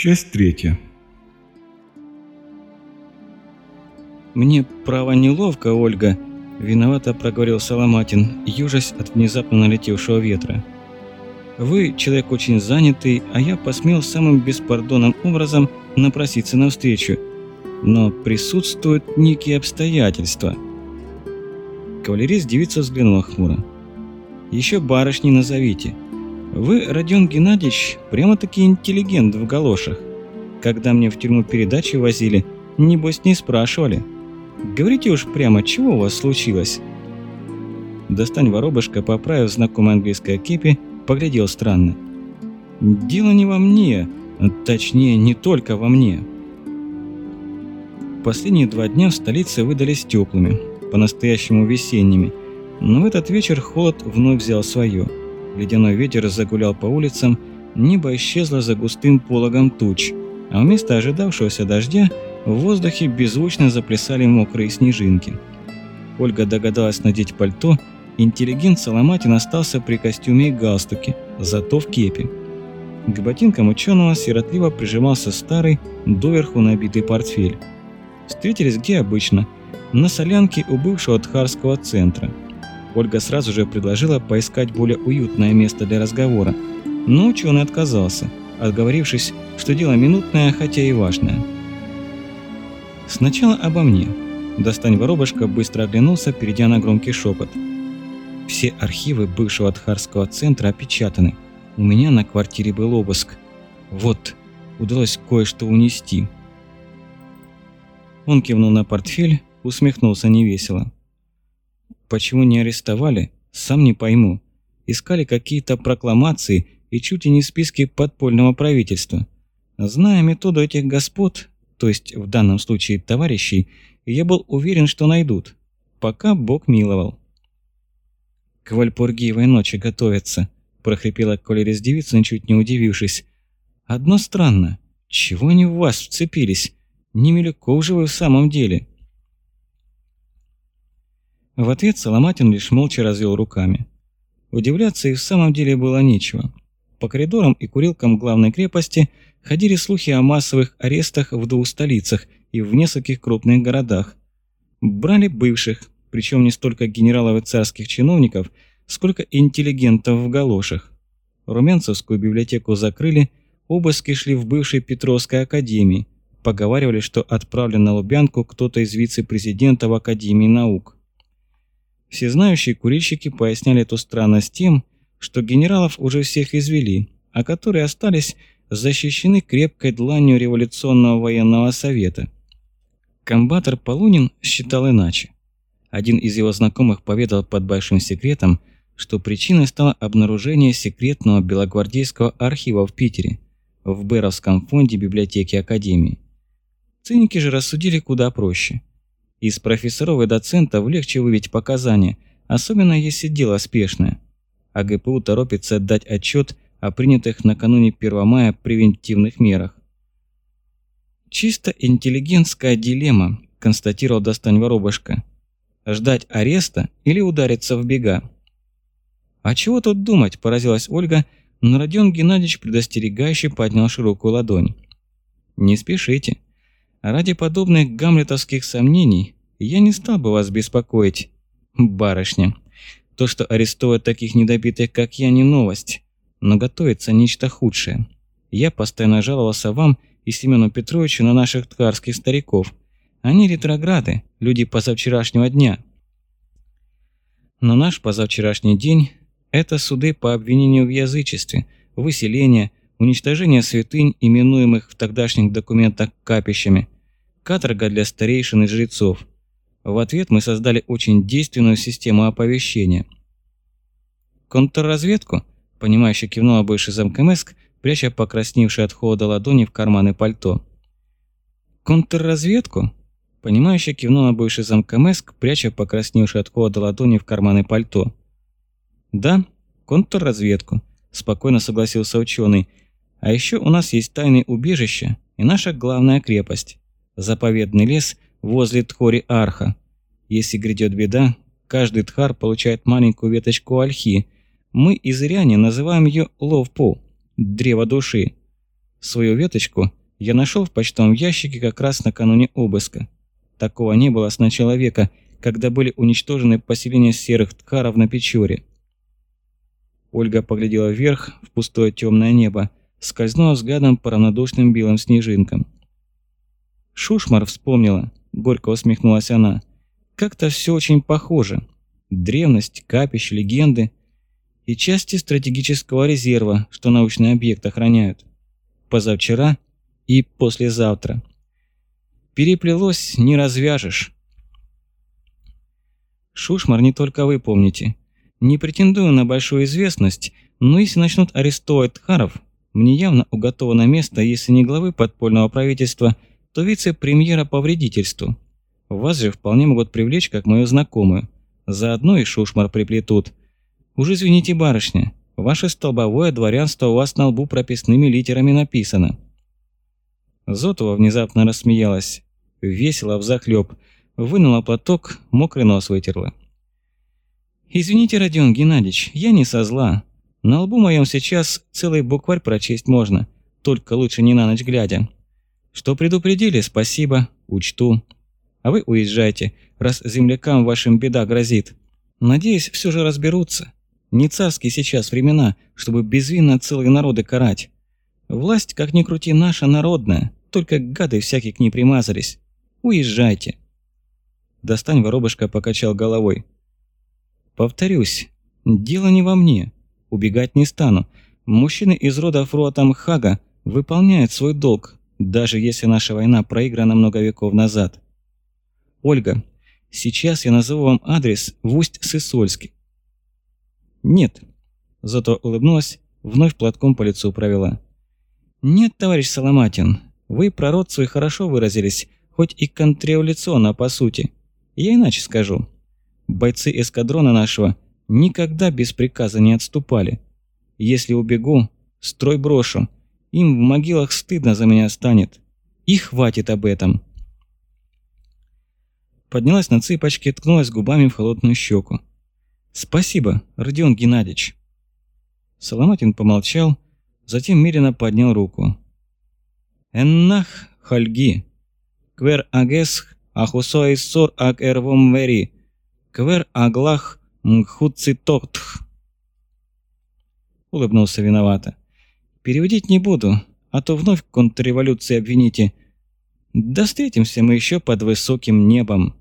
Часть третья. «Мне, право, неловко, Ольга», – виновато проговорил Соломатин, южась от внезапно налетевшего ветра. «Вы человек очень занятый, а я посмел самым беспардонным образом напроситься навстречу. Но присутствуют некие обстоятельства». Кавалерист девица взглянула хмуро. «Еще барышни назовите. Вы, Родион Геннадьевич, прямо-таки интеллигент в галошах. Когда мне в тюрьму передачи возили, небось не спрашивали». Говорите уж прямо, чего у вас случилось?» Достань воробушка, поправив знакомое английское кепи, поглядел странно. «Дело не во мне, точнее, не только во мне». Последние два дня в столице выдались теплыми, по-настоящему весенними, но в этот вечер холод вновь взял свое. Ледяной ветер загулял по улицам, небо исчезло за густым пологом туч, а вместо ожидавшегося дождя – в воздухе беззвучно заплясали мокрые снежинки. Ольга догадалась надеть пальто, интеллигент Соломатин остался при костюме и галстуке, зато в кепе. К ботинкам ученого сиротливо прижимался старый, доверху набитый портфель. Встретились где обычно, на солянке у бывшего Тхарского центра. Ольга сразу же предложила поискать более уютное место для разговора, но ученый отказался, отговорившись, что дело минутное, хотя и важное. Сначала обо мне. Достань воробушка быстро оглянулся, перейдя на громкий шепот. Все архивы бывшего Тхарского центра опечатаны. У меня на квартире был обыск. Вот, удалось кое-что унести. Он кивнул на портфель, усмехнулся невесело. Почему не арестовали, сам не пойму. Искали какие-то прокламации и чуть ли не списки подпольного правительства. Зная методу этих господ, то есть в данном случае товарищей, я был уверен, что найдут, пока Бог миловал. «К Вальпургиевой ночи готовятся», – прохрипела Колерис девица, чуть не удивившись. «Одно странно, чего они в вас вцепились? Не Милюков же вы в самом деле?» В ответ Соломатин лишь молча развел руками. Удивляться и в самом деле было нечего. По коридорам и курилкам главной крепости – Ходили слухи о массовых арестах в двух столицах и в нескольких крупных городах. Брали бывших, причем не столько генералов и царских чиновников, сколько интеллигентов в галошах. Румянцевскую библиотеку закрыли, обыски шли в бывшей Петровской академии. Поговаривали, что отправлен на Лубянку кто-то из вице-президентов Академии наук. Всезнающие курильщики поясняли эту странность тем, что генералов уже всех извели, а которые остались – защищены крепкой дланью революционного военного совета. Комбатор Полунин считал иначе. Один из его знакомых поведал под большим секретом, что причиной стало обнаружение секретного белогвардейского архива в Питере, в Беровском фонде библиотеки Академии. Циники же рассудили куда проще. Из профессоров и доцентов легче вывести показания, особенно если дело спешное. А ГПУ торопится дать отчет о принятых накануне 1 мая превентивных мерах. «Чисто интеллигентская дилемма», – констатировал Достань Воробушка. «Ждать ареста или удариться в бега?» «А чего тут думать?» – поразилась Ольга, но Родион Геннадьевич предостерегающе поднял широкую ладонь. «Не спешите. Ради подобных гамлетовских сомнений я не стал бы вас беспокоить, барышня. То, что арестовывают таких недобитых, как я, не новость но готовится нечто худшее. Я постоянно жаловался вам и Семену Петровичу на наших ткарских стариков. Они ретрограды, люди позавчерашнего дня. Но наш позавчерашний день – это суды по обвинению в язычестве, выселение, уничтожение святынь, именуемых в тогдашних документах капищами, каторга для старейшин и жрецов. В ответ мы создали очень действенную систему оповещения. Контрразведку – Понимающе кивнула бывший замкомеск, пряча покрасневшие от холода ладони в карманы пальто. «Контрразведку?» Понимающе кивнула бывший замкомеск, пряча покрасневшие от холода ладони в карманы пальто. «Да, контрразведку», – спокойно согласился ученый. «А еще у нас есть тайные убежища и наша главная крепость – заповедный лес возле Тхори-Арха. Если грядет беда, каждый Тхар получает маленькую веточку ольхи – мы, изыряне, называем ее Ловпу – древо души. Свою веточку я нашел в почтовом ящике как раз накануне обыска. Такого не было с начала века, когда были уничтожены поселения серых ткаров на Печоре. Ольга поглядела вверх в пустое темное небо, скользнула взглядом по равнодушным белым снежинкам. Шушмар вспомнила, горько усмехнулась она. Как-то все очень похоже. Древность, капищ, легенды и части стратегического резерва, что научный объект охраняют. Позавчера и послезавтра. Переплелось, не развяжешь. Шушмар не только вы помните. Не претендую на большую известность, но если начнут арестовывать Тхаров, мне явно уготовано место, если не главы подпольного правительства, то вице-премьера по вредительству. Вас же вполне могут привлечь как мою знакомую. Заодно и шушмар приплетут. Уж извините, барышня, ваше столбовое дворянство у вас на лбу прописными литерами написано. Зотова внезапно рассмеялась. Весело взахлёб. Вынула платок, мокрый нос вытерла. «Извините, Родион Геннадьевич, я не со зла. На лбу моем сейчас целый букварь прочесть можно, только лучше не на ночь глядя. Что предупредили, спасибо, учту. А вы уезжайте, раз землякам вашим беда грозит. Надеюсь, все же разберутся. Не царские сейчас времена, чтобы безвинно целые народы карать. Власть, как ни крути, наша народная, только гады всякие к ней примазались. Уезжайте. Достань воробушка покачал головой. Повторюсь, дело не во мне. Убегать не стану. Мужчины из рода Фруатам Хага выполняют свой долг, даже если наша война проиграна много веков назад. Ольга, сейчас я назову вам адрес в Усть-Сысольске. Нет. Зато улыбнулась, вновь платком по лицу провела. Нет, товарищ Соломатин, вы про род свой хорошо выразились, хоть и контрреволюционно по сути. Я иначе скажу. Бойцы эскадрона нашего никогда без приказа не отступали. Если убегу, строй брошу. Им в могилах стыдно за меня станет. И хватит об этом. Поднялась на цыпочки, ткнулась губами в холодную щеку. «Спасибо, Родион Геннадьевич». Соломатин помолчал, затем медленно поднял руку. «Эннах хальги, квер агесх ахусой сор аг эрвом вери, квер аглах мхуцитотх». Улыбнулся виновато. «Переводить не буду, а то вновь контрреволюции обвините. Да встретимся мы еще под высоким небом».